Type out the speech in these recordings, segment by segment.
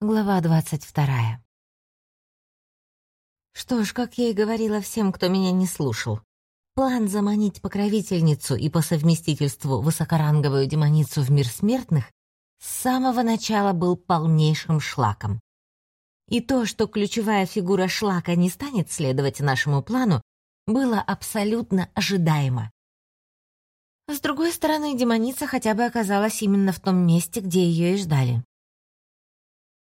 Глава двадцать вторая. Что ж, как я и говорила всем, кто меня не слушал, план заманить покровительницу и по совместительству высокоранговую демоницу в мир смертных с самого начала был полнейшим шлаком. И то, что ключевая фигура шлака не станет следовать нашему плану, было абсолютно ожидаемо. С другой стороны, демоница хотя бы оказалась именно в том месте, где ее и ждали.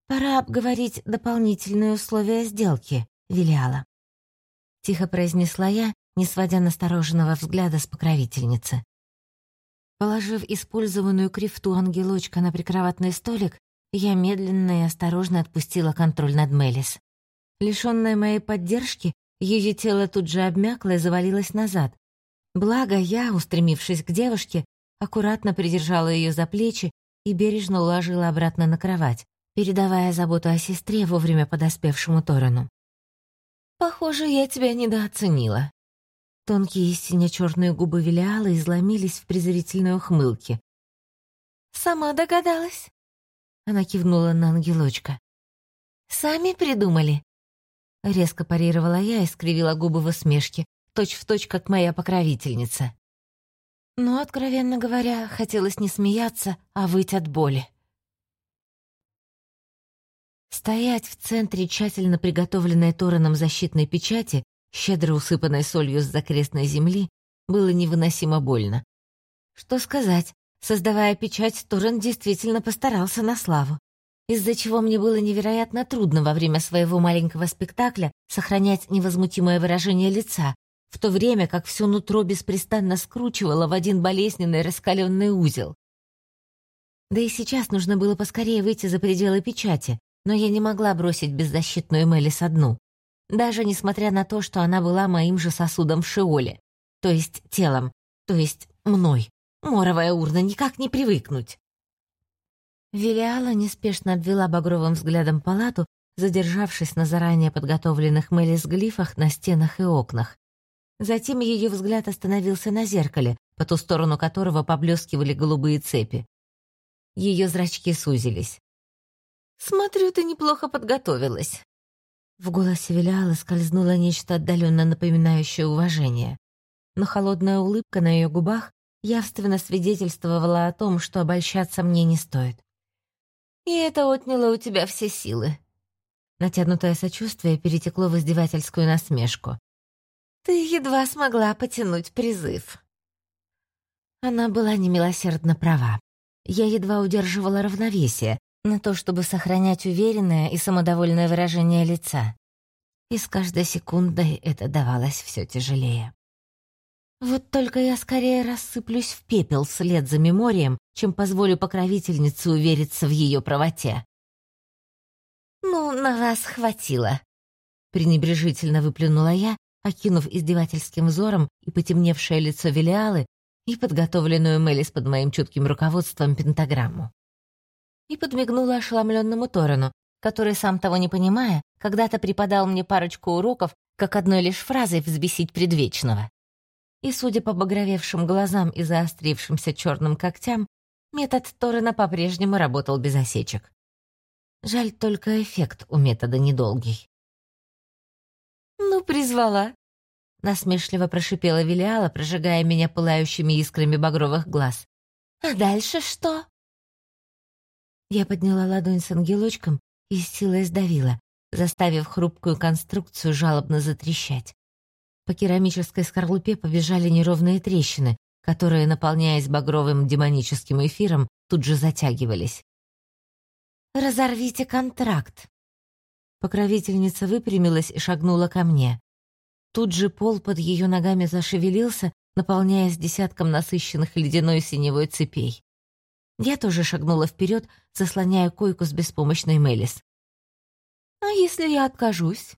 «Пора обговорить дополнительные условия сделки», — Виляла. Тихо произнесла я, не сводя настороженного взгляда с покровительницы. Положив использованную крифту ангелочка на прикроватный столик, я медленно и осторожно отпустила контроль над Мелис. Лишённая моей поддержки, ее тело тут же обмякло и завалилось назад. Благо я, устремившись к девушке, аккуратно придержала ее за плечи и бережно уложила обратно на кровать, передавая заботу о сестре вовремя подоспевшему Торану. «Похоже, я тебя недооценила». Тонкие сине-черные губы Велиала изломились в презрительной ухмылке. «Сама догадалась?» Она кивнула на ангелочка. «Сами придумали?» Резко парировала я и скривила губы в усмешке, точь-в-точь, как моя покровительница. Но, откровенно говоря, хотелось не смеяться, а выть от боли. Стоять в центре тщательно приготовленной Тораном защитной печати, щедро усыпанной солью с закрестной земли, было невыносимо больно. Что сказать, создавая печать, Торрен действительно постарался на славу, из-за чего мне было невероятно трудно во время своего маленького спектакля сохранять невозмутимое выражение лица, в то время как все нутро беспрестанно скручивало в один болезненный раскаленный узел. Да и сейчас нужно было поскорее выйти за пределы печати, но я не могла бросить беззащитную Мелис одну, даже несмотря на то, что она была моим же сосудом в Шиоле, то есть телом, то есть мной. Моровая урна, никак не привыкнуть. Велиала неспешно обвела багровым взглядом палату, задержавшись на заранее подготовленных Мелис глифах на стенах и окнах. Затем ее взгляд остановился на зеркале, по ту сторону которого поблескивали голубые цепи. Ее зрачки сузились. «Смотрю, ты неплохо подготовилась». В голосе Велиалы скользнуло нечто отдаленно напоминающее уважение. Но холодная улыбка на ее губах явственно свидетельствовала о том, что обольщаться мне не стоит. «И это отняло у тебя все силы». Натянутое сочувствие перетекло в издевательскую насмешку. «Ты едва смогла потянуть призыв». Она была немилосердно права. Я едва удерживала равновесие, на то, чтобы сохранять уверенное и самодовольное выражение лица. И с каждой секундой это давалось все тяжелее. Вот только я скорее рассыплюсь в пепел вслед за меморием, чем позволю покровительнице увериться в ее правоте. «Ну, на вас хватило», — пренебрежительно выплюнула я, окинув издевательским взором и потемневшее лицо Велиалы, и подготовленную Мелис под моим чутким руководством пентаграмму и подмигнула ошеломленному Торану, который, сам того не понимая, когда-то преподал мне парочку уроков, как одной лишь фразой взбесить предвечного. И, судя по багровевшим глазам и заострившимся черным когтям, метод Торрена по-прежнему работал без осечек. Жаль, только эффект у метода недолгий. «Ну, призвала», — насмешливо прошипела Велиала, прожигая меня пылающими искрами багровых глаз. «А дальше что?» Я подняла ладонь с ангелочком и с силой сдавила, заставив хрупкую конструкцию жалобно затрещать. По керамической скорлупе побежали неровные трещины, которые, наполняясь багровым демоническим эфиром, тут же затягивались. «Разорвите контракт!» Покровительница выпрямилась и шагнула ко мне. Тут же пол под ее ногами зашевелился, наполняясь десятком насыщенных ледяной синевой цепей. Я тоже шагнула вперед, заслоняя койку с беспомощной Мелис. «А если я откажусь?»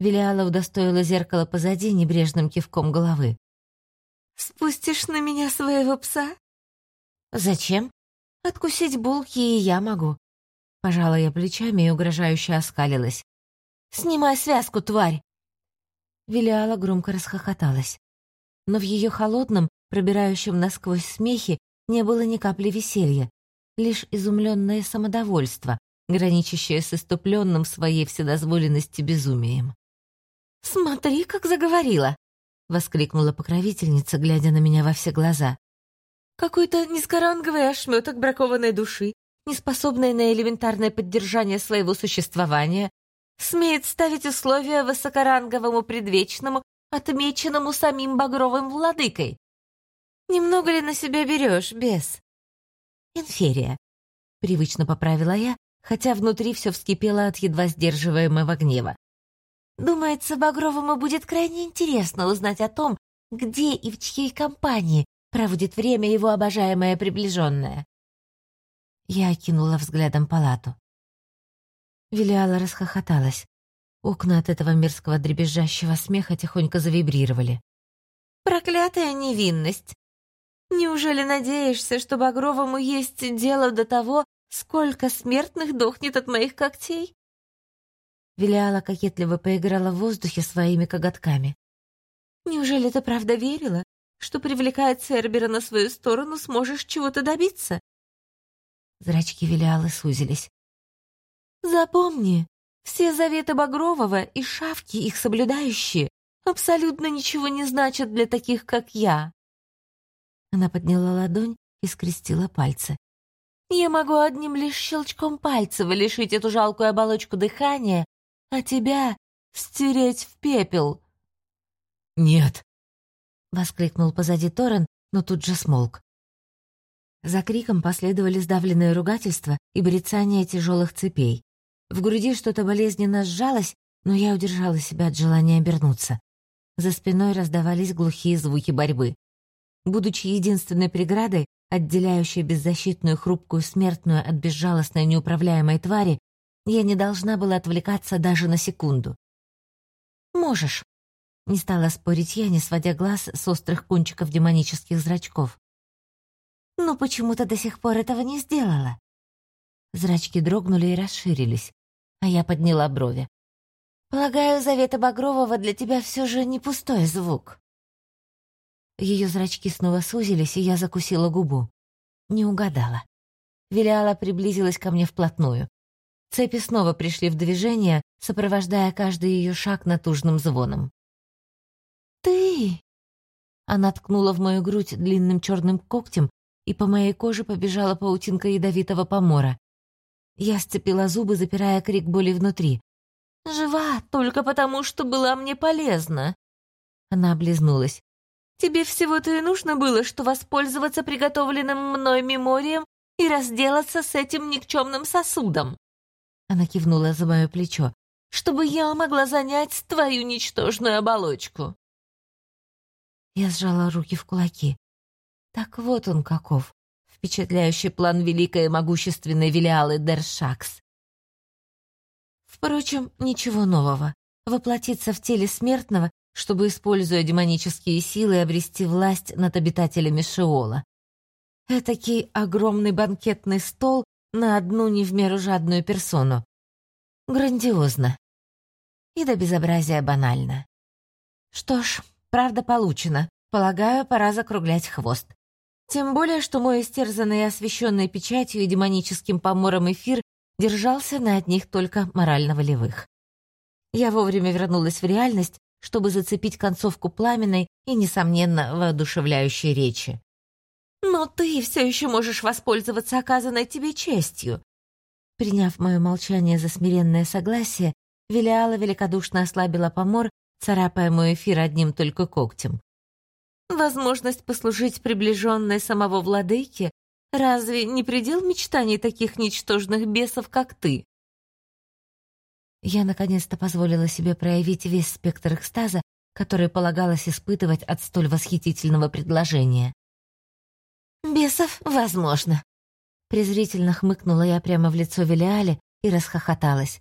Велиала удостоила зеркало позади небрежным кивком головы. «Спустишь на меня своего пса?» «Зачем? Откусить булки и я могу». Пожала я плечами и угрожающе оскалилась. «Снимай связку, тварь!» Велиала громко расхохоталась. Но в ее холодном, пробирающем насквозь смехе не было ни капли веселья, лишь изумленное самодовольство, граничащее с иступленным своей вседозволенности безумием. «Смотри, как заговорила!» — воскликнула покровительница, глядя на меня во все глаза. «Какой-то низкоранговый ошметок бракованной души, неспособный на элементарное поддержание своего существования, смеет ставить условия высокоранговому предвечному, отмеченному самим багровым владыкой. Немного ли на себя берешь, бес?» «Инферия», — привычно поправила я, хотя внутри все вскипело от едва сдерживаемого гнева. «Думается, Багровому будет крайне интересно узнать о том, где и в чьей компании проводит время его обожаемая приближенная». Я окинула взглядом палату. Вилиала расхохоталась. Окна от этого мерзкого дребезжащего смеха тихонько завибрировали. «Проклятая невинность! Неужели надеешься, что Багровому есть дело до того, сколько смертных дохнет от моих когтей?» Вилиала кокетливо поиграла в воздухе своими коготками. «Неужели ты правда верила, что, привлекая Цербера на свою сторону, сможешь чего-то добиться?» Зрачки Вилиалы сузились. «Запомни, все заветы Багрового и шавки, их соблюдающие, абсолютно ничего не значат для таких, как я. Она подняла ладонь и скрестила пальцы. «Я могу одним лишь щелчком пальца лишить эту жалкую оболочку дыхания, а тебя стереть в пепел». «Нет!» — воскликнул позади Торрен, но тут же смолк. За криком последовали сдавленные ругательства и брецание тяжелых цепей. В груди что-то болезненно сжалось, но я удержала себя от желания обернуться. За спиной раздавались глухие звуки борьбы. Будучи единственной преградой, отделяющей беззащитную хрупкую смертную от безжалостной неуправляемой твари, я не должна была отвлекаться даже на секунду. «Можешь», — не стала спорить я, не сводя глаз с острых кончиков демонических зрачков. «Но почему то до сих пор этого не сделала?» Зрачки дрогнули и расширились, а я подняла брови. «Полагаю, завета Багрового для тебя все же не пустой звук». Ее зрачки снова сузились, и я закусила губу. Не угадала. Вилиала приблизилась ко мне вплотную. Цепи снова пришли в движение, сопровождая каждый ее шаг натужным звоном. «Ты!» Она ткнула в мою грудь длинным черным когтем, и по моей коже побежала паутинка ядовитого помора. Я сцепила зубы, запирая крик боли внутри. «Жива только потому, что была мне полезна!» Она облизнулась. Тебе всего-то и нужно было, что воспользоваться приготовленным мной меморием и разделаться с этим никчемным сосудом. Она кивнула за мое плечо, чтобы я могла занять твою ничтожную оболочку. Я сжала руки в кулаки. Так вот он каков, впечатляющий план великой и могущественной Велиалы Дершакс. Впрочем, ничего нового. Воплотиться в теле смертного чтобы, используя демонические силы, обрести власть над обитателями Шиола. Этакий огромный банкетный стол на одну не в меру жадную персону. Грандиозно. И до безобразия банально. Что ж, правда получена. Полагаю, пора закруглять хвост. Тем более, что мой истерзанный и освещенный печатью и демоническим помором эфир держался на одних только морально-волевых. Я вовремя вернулась в реальность чтобы зацепить концовку пламенной и, несомненно, воодушевляющей речи. «Но ты все еще можешь воспользоваться оказанной тебе честью». Приняв мое молчание за смиренное согласие, Велиала великодушно ослабила помор, царапая мой эфир одним только когтем. «Возможность послужить приближенной самого владыки разве не предел мечтаний таких ничтожных бесов, как ты?» Я наконец-то позволила себе проявить весь спектр экстаза, который полагалось испытывать от столь восхитительного предложения. «Бесов, возможно», — презрительно хмыкнула я прямо в лицо Велиале и расхохоталась.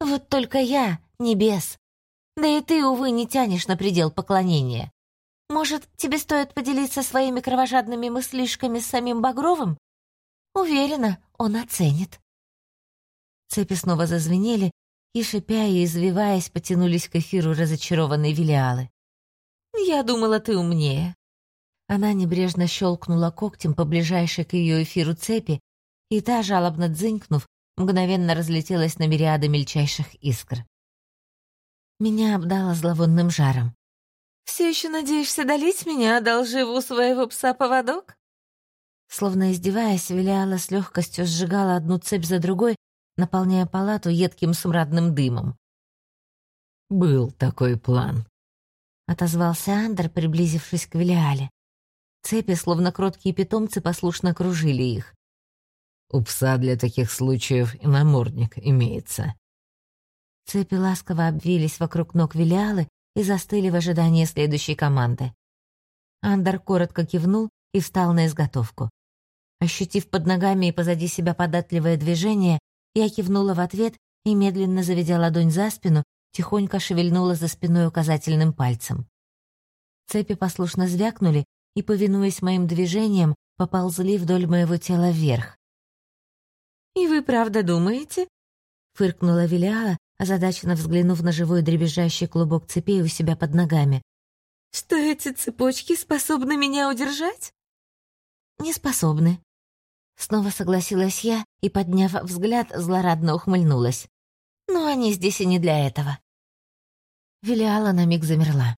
«Вот только я не бес. Да и ты, увы, не тянешь на предел поклонения. Может, тебе стоит поделиться своими кровожадными мыслишками с самим Багровым? Уверена, он оценит». Цепи снова зазвенели, и, шипя и извиваясь, потянулись к эфиру разочарованной Велиалы. «Я думала, ты умнее». Она небрежно щелкнула когтем по ближайшей к ее эфиру цепи, и та, жалобно дзынькнув, мгновенно разлетелась на мириады мельчайших искр. Меня обдало зловонным жаром. «Все еще надеешься долить меня, одолжив у своего пса поводок?» Словно издеваясь, Велиала с легкостью сжигала одну цепь за другой, наполняя палату едким смрадным дымом. «Был такой план», — отозвался Андер, приблизившись к Велиале. Цепи, словно кроткие питомцы, послушно кружили их. «У пса для таких случаев и намордник имеется». Цепи ласково обвились вокруг ног Велиалы и застыли в ожидании следующей команды. Андер коротко кивнул и встал на изготовку. Ощутив под ногами и позади себя податливое движение, я кивнула в ответ и, медленно заведя ладонь за спину, тихонько шевельнула за спиной указательным пальцем. Цепи послушно звякнули и, повинуясь моим движениям, поползли вдоль моего тела вверх. «И вы правда думаете?» — фыркнула Велиала, озадаченно взглянув на живой дребезжащий клубок цепей у себя под ногами. «Что эти цепочки способны меня удержать?» «Не способны», Снова согласилась я и, подняв взгляд, злорадно ухмыльнулась. «Но они здесь и не для этого». Велиала на миг замерла.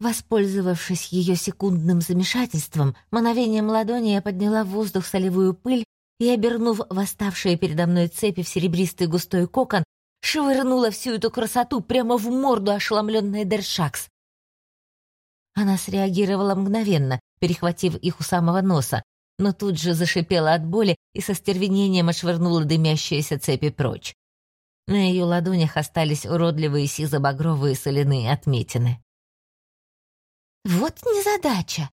Воспользовавшись ее секундным замешательством, мановением ладони я подняла в воздух солевую пыль и, обернув восставшие передо мной цепи в серебристый густой кокон, швырнула всю эту красоту прямо в морду ошеломленной Дершакс. Она среагировала мгновенно, перехватив их у самого носа, но тут же зашипела от боли и со стервенением отшвырнула дымящиеся цепи прочь. На ее ладонях остались уродливые сизо-багровые соляные отметины. «Вот незадача!»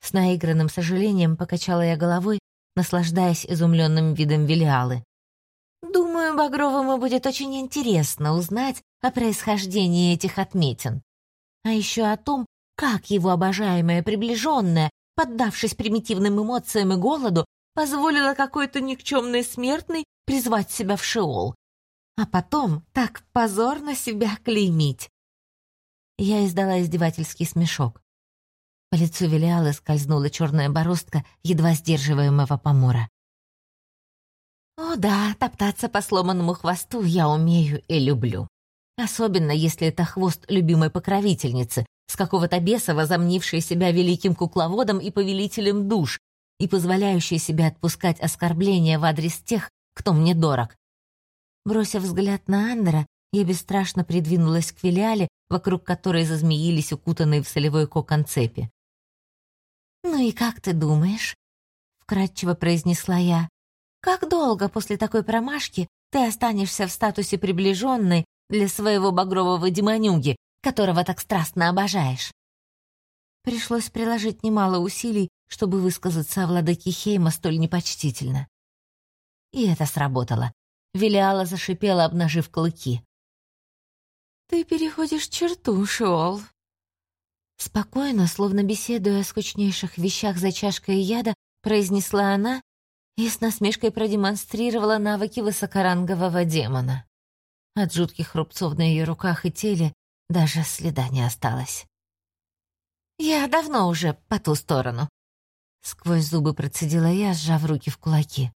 С наигранным сожалением покачала я головой, наслаждаясь изумленным видом Велиалы. «Думаю, Багровому будет очень интересно узнать о происхождении этих отметин. А еще о том, как его обожаемая приближенная поддавшись примитивным эмоциям и голоду, позволила какой-то никчемной смертной призвать себя в Шеол. А потом так позорно себя клеймить. Я издала издевательский смешок. По лицу Велиалы скользнула черная бороздка едва сдерживаемого помора. О да, топтаться по сломанному хвосту я умею и люблю. Особенно, если это хвост любимой покровительницы, с какого-то беса возомнивший себя великим кукловодом и повелителем душ, и позволяющий себе отпускать оскорбления в адрес тех, кто мне дорог. Бросив взгляд на Андера, я бесстрашно придвинулась к филиале, вокруг которой зазмеились укутанные в солевой кокон цепи. «Ну и как ты думаешь?» — вкратчиво произнесла я. «Как долго после такой промашки ты останешься в статусе приближенной для своего багрового демонюги, которого так страстно обожаешь. Пришлось приложить немало усилий, чтобы высказаться о владыке Хейма столь непочтительно. И это сработало. Велиала зашипела, обнажив клыки. «Ты переходишь черту, Шиол». Спокойно, словно беседуя о скучнейших вещах за чашкой яда, произнесла она и с насмешкой продемонстрировала навыки высокорангового демона. От жутких рубцов на ее руках и теле даже следа не осталось. «Я давно уже по ту сторону», — сквозь зубы процедила я, сжав руки в кулаки.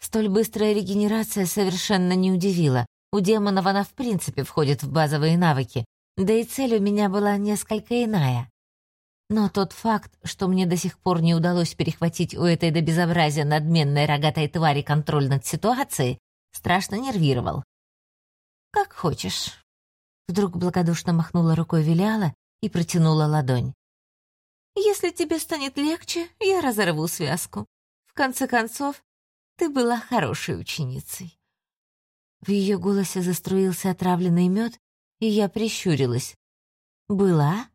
Столь быстрая регенерация совершенно не удивила. У демонов она в принципе входит в базовые навыки, да и цель у меня была несколько иная. Но тот факт, что мне до сих пор не удалось перехватить у этой до безобразия надменной рогатой твари контроль над ситуацией, страшно нервировал. «Как хочешь», Вдруг благодушно махнула рукой Виляла и протянула ладонь. «Если тебе станет легче, я разорву связку. В конце концов, ты была хорошей ученицей». В ее голосе заструился отравленный мед, и я прищурилась. «Была?»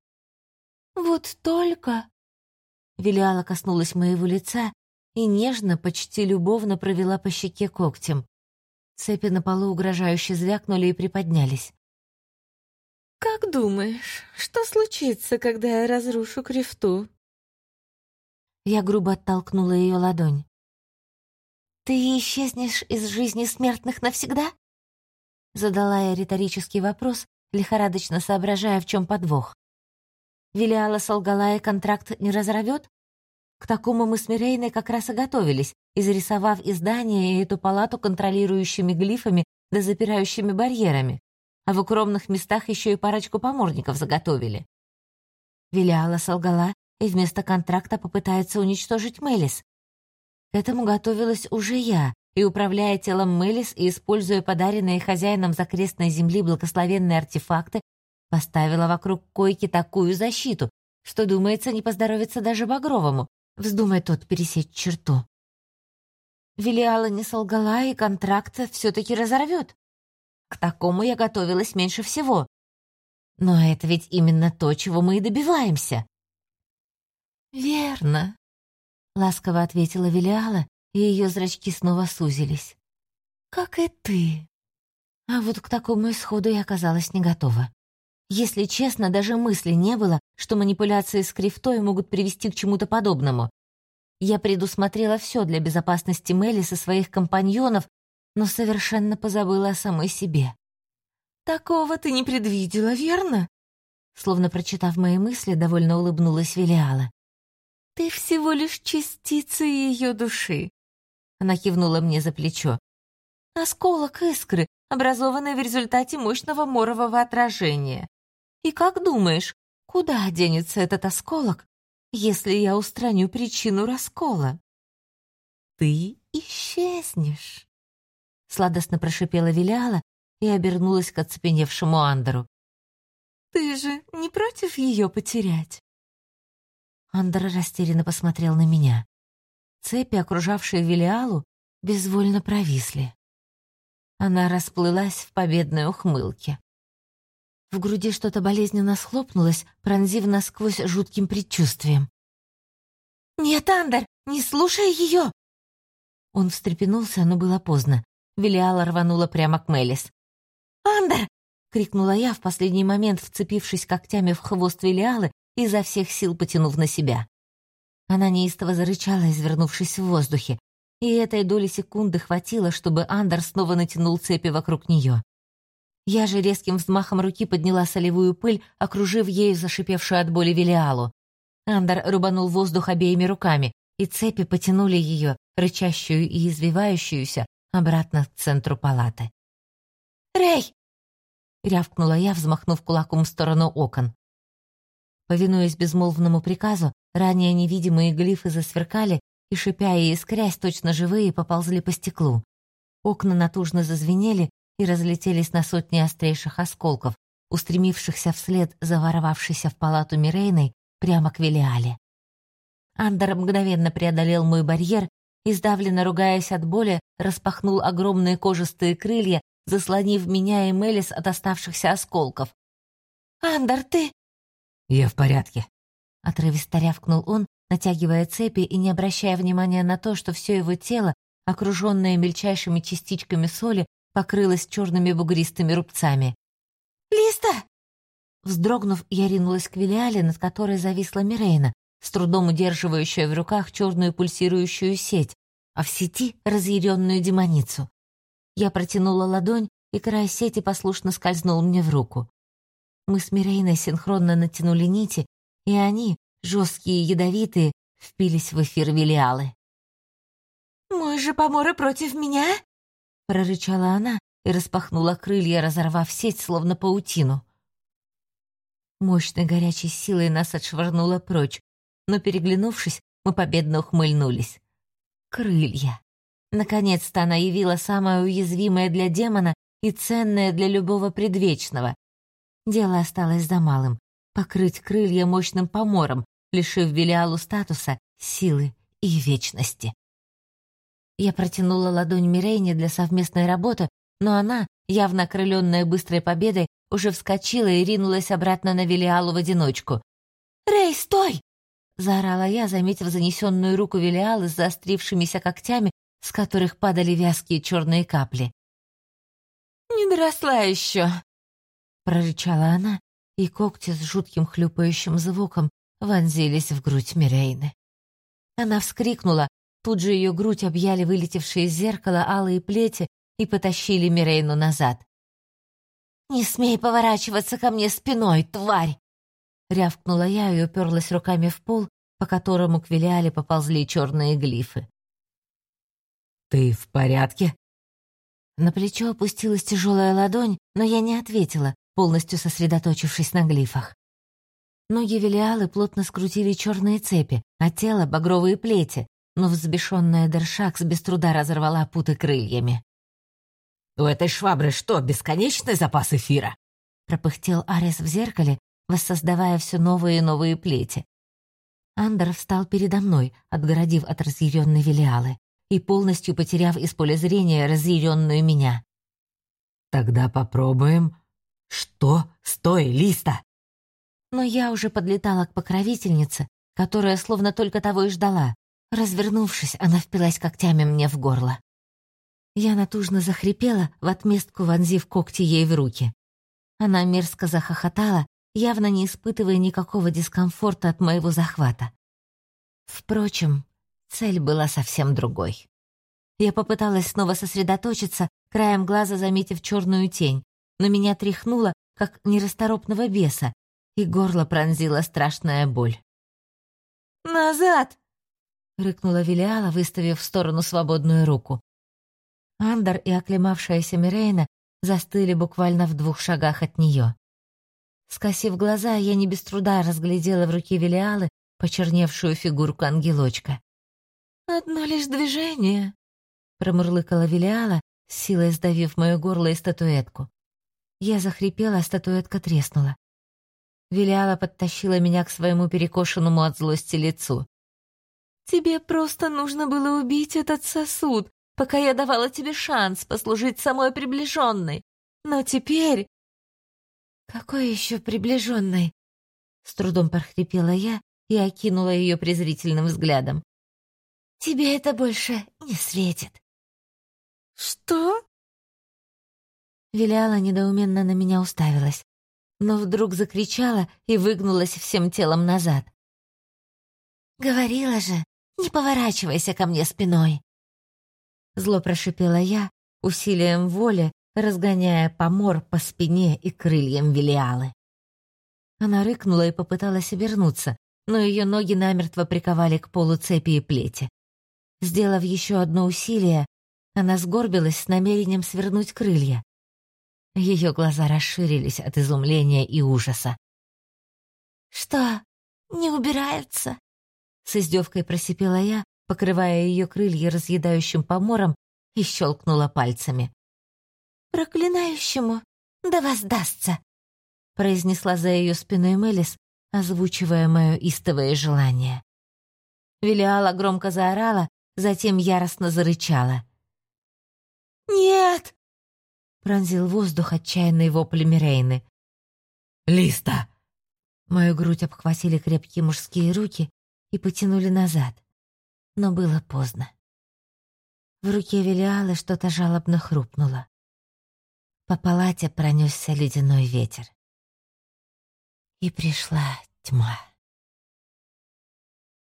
«Вот только...» Виляла коснулась моего лица и нежно, почти любовно провела по щеке когтем. Цепи на полу угрожающе звякнули и приподнялись. «Как думаешь, что случится, когда я разрушу крифту?» Я грубо оттолкнула ее ладонь. «Ты исчезнешь из жизни смертных навсегда?» Задала я риторический вопрос, лихорадочно соображая, в чем подвох. Велиала солгала и контракт не разорвет? К такому мы с Мирейной как раз и готовились, изрисовав издание и эту палату контролирующими глифами да запирающими барьерами, а в укромных местах еще и парочку поморников заготовили. Виляла солгала и вместо контракта попытается уничтожить Мелис. К этому готовилась уже я, и, управляя телом Мелис и используя подаренные хозяином закрестной земли благословенные артефакты, поставила вокруг койки такую защиту, что, думается, не поздоровится даже Багровому, вздумай тот пересечь черту. Велиала не солгала, и контракт все-таки разорвет. К такому я готовилась меньше всего. Но это ведь именно то, чего мы и добиваемся. «Верно», — ласково ответила Велиала, и ее зрачки снова сузились. «Как и ты». А вот к такому исходу я оказалась не готова. Если честно, даже мысли не было, что манипуляции с крифтой могут привести к чему-то подобному. Я предусмотрела все для безопасности Мелис и своих компаньонов, но совершенно позабыла о самой себе. «Такого ты не предвидела, верно?» Словно прочитав мои мысли, довольно улыбнулась Велиала. «Ты всего лишь частица ее души». Она кивнула мне за плечо. «Осколок искры, образованный в результате мощного морового отражения. И как думаешь, куда денется этот осколок, если я устраню причину раскола. Ты исчезнешь. Сладостно прошипела Виляла и обернулась к оцепеневшему Андеру. Ты же не против ее потерять? Андер растерянно посмотрел на меня. Цепи, окружавшие Вилиалу, безвольно провисли. Она расплылась в победной ухмылке. В груди что-то болезненно схлопнулось, пронзив насквозь жутким предчувствием. «Нет, Андер, не слушай ее!» Он встрепенулся, но было поздно. Велиала рванула прямо к Мелис. «Андер!» — крикнула я в последний момент, вцепившись когтями в хвост Велиалы и изо всех сил потянув на себя. Она неистово зарычала, извернувшись в воздухе, и этой доли секунды хватило, чтобы Андер снова натянул цепи вокруг нее. Я же резким взмахом руки подняла солевую пыль, окружив ею зашипевшую от боли Велиалу. Андер рубанул воздух обеими руками, и цепи потянули ее, рычащую и извивающуюся, обратно к центру палаты. «Рэй!» — рявкнула я, взмахнув кулаком в сторону окон. Повинуясь безмолвному приказу, ранее невидимые глифы засверкали и, шипя и искрясь, точно живые, поползли по стеклу. Окна натужно зазвенели, и разлетелись на сотни острейших осколков, устремившихся вслед за ворвавшейся в палату Мирейной прямо к Велиале. Андер мгновенно преодолел мой барьер и, сдавленно ругаясь от боли, распахнул огромные кожистые крылья, заслонив меня и Мелис от оставшихся осколков. «Андер, ты...» «Я в порядке», — отрывисто рявкнул он, натягивая цепи и не обращая внимания на то, что все его тело, окруженное мельчайшими частичками соли, покрылась черными бугристыми рубцами. «Листа!» Вздрогнув, я ринулась к Вилиале, над которой зависла Мирейна, с трудом удерживающая в руках черную пульсирующую сеть, а в сети разъяренную демоницу. Я протянула ладонь, и край сети послушно скользнул мне в руку. Мы с Мирейной синхронно натянули нити, и они, жесткие и ядовитые, впились в эфир Вилиалы. «Мой же поморы против меня?» — прорычала она и распахнула крылья, разорвав сеть, словно паутину. Мощной горячей силой нас отшвырнуло прочь, но, переглянувшись, мы победно ухмыльнулись. Крылья. Наконец-то она явила самое уязвимое для демона и ценное для любого предвечного. Дело осталось за малым — покрыть крылья мощным помором, лишив Велиалу статуса, силы и вечности. Я протянула ладонь Мирейне для совместной работы, но она, явно окрыленная быстрой победой, уже вскочила и ринулась обратно на Велиалу в одиночку. «Рэй, стой!» — заорала я, заметив занесенную руку Велиалы с заострившимися когтями, с которых падали вязкие черные капли. «Не доросла еще!» — прорычала она, и когти с жутким хлюпающим звуком вонзились в грудь Мирейны. Она вскрикнула, Тут же ее грудь объяли вылетевшие из зеркала алые плети и потащили Мирейну назад. «Не смей поворачиваться ко мне спиной, тварь!» Рявкнула я и уперлась руками в пол, по которому к Велиале поползли черные глифы. «Ты в порядке?» На плечо опустилась тяжелая ладонь, но я не ответила, полностью сосредоточившись на глифах. Ноги Велиалы плотно скрутили черные цепи, а тело — багровые плети, но взбешенная Дершакс без труда разорвала путы крыльями. «У этой швабры что, бесконечный запас эфира?» — пропыхтел Арес в зеркале, воссоздавая все новые и новые плети. Андер встал передо мной, отгородив от разъяренной Велиалы и полностью потеряв из поля зрения разъяренную меня. «Тогда попробуем...» «Что? Стой, Листа!» Но я уже подлетала к покровительнице, которая словно только того и ждала. Развернувшись, она впилась когтями мне в горло. Я натужно захрипела, в отместку вонзив когти ей в руки. Она мерзко захохотала, явно не испытывая никакого дискомфорта от моего захвата. Впрочем, цель была совсем другой. Я попыталась снова сосредоточиться, краем глаза заметив черную тень, но меня тряхнуло, как нерасторопного беса, и горло пронзила страшная боль. «Назад!» — рыкнула Велиала, выставив в сторону свободную руку. Андер и оклемавшаяся Мирейна застыли буквально в двух шагах от нее. Скосив глаза, я не без труда разглядела в руке Велиалы почерневшую фигурку ангелочка. «Одно лишь движение», — промурлыкала Велиала, силой сдавив мое горло и статуэтку. Я захрипела, а статуэтка треснула. Велиала подтащила меня к своему перекошенному от злости лицу. «Тебе просто нужно было убить этот сосуд, пока я давала тебе шанс послужить самой приближенной. Но теперь...» «Какой еще приближенной?» С трудом прохрипела я и окинула ее презрительным взглядом. «Тебе это больше не светит». «Что?» Виляла недоуменно на меня уставилась, но вдруг закричала и выгнулась всем телом назад. «Говорила же, не поворачивайся ко мне спиной!» Зло прошипела я, усилием воли, разгоняя помор по спине и крыльям Велиалы. Она рыкнула и попыталась обернуться, но ее ноги намертво приковали к полу цепи и плети. Сделав еще одно усилие, она сгорбилась с намерением свернуть крылья. Ее глаза расширились от изумления и ужаса. «Что, не убираются?» С издевкой просипела я, покрывая ее крылья разъедающим помором, и щелкнула пальцами. «Проклинающему да воздастся!» произнесла за ее спиной Мелис, озвучивая мое истовое желание. Велиала громко заорала, затем яростно зарычала. «Нет!» пронзил воздух отчаянный вопль Мирейны. «Листа!» Мою грудь обхватили крепкие мужские руки и потянули назад. Но было поздно. В руке Велиалы что-то жалобно хрупнуло. По палате пронесся ледяной ветер. И пришла тьма.